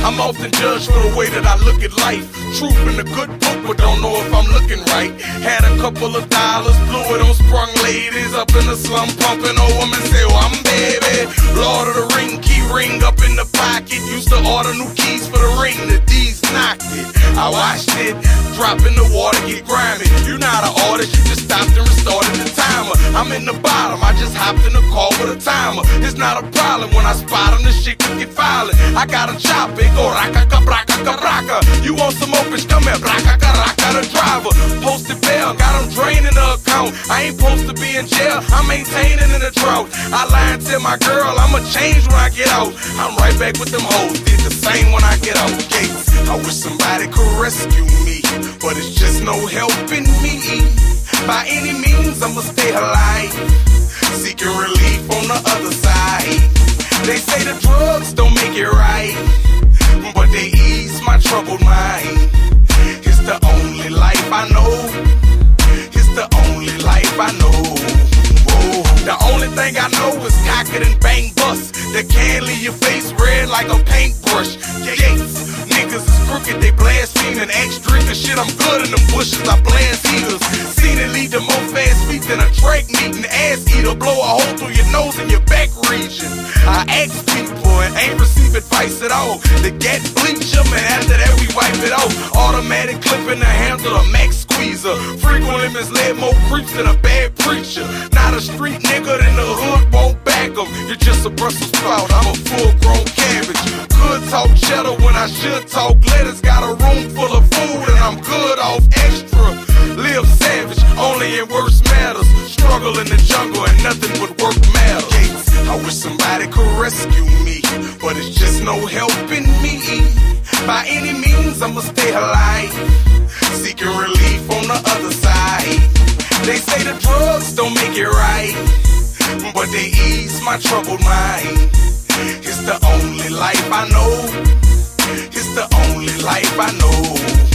I'm often judged for the way that I look at life. Truth in the good book, but don't know if I'm looking right. Had a couple of dollars, blew it on sprung ladies up in the slum, pumping old women say, oh, I'm baby. Lord of the ring, key ring up in the pocket. Used to order new keys for the ring, the D's knocked it. I watched it, drop in the water, get grimy. You know how to order, you just I'm in the bottom, I just hopped in the car with a timer. It's not a problem when I spot him, the shit could get violent. I got a chop, it go raka ka braka ka braka. You want some open, come here, braka ka raka the driver. Posted bail, got him draining the account. I ain't supposed to be in jail, I'm maintaining in the drought. I lie and tell my girl I'ma change when I get out. I'm right back with them hoes, did the same when I get out gates. I wish somebody could rescue me, but it's just no helping me. By any I'ma stay alive, seeking relief on the other side. They say the drugs don't make it right, but they ease my troubled mind. It's the only life I know. It's the only life I know. The only thing I know is cock it and bang bust. That can leave your face red like a paintbrush. Yates, niggas is crooked, they blaspheming. Extra and shit, I'm good in them bushes, I blast heaters. Seen it lead to fast a track meeting. Ass eater, blow a hole through your nose and your back region. I ask people and ain't receive advice at all. The get bleach 'em and after that we wipe it off. Automatic clipping the handle, a max squeezer. Frequently misled more creeps than a bad preacher. Not a street nigga, then the hood won't back 'em. You're just a Brussels sprout, I'm a full grown cabbage. In the jungle and nothing would work matters. I wish somebody could rescue me, but it's just no helping me. By any means, I'ma stay alive, seeking relief on the other side. They say the drugs don't make it right, but they ease my troubled mind. It's the only life I know. It's the only life I know.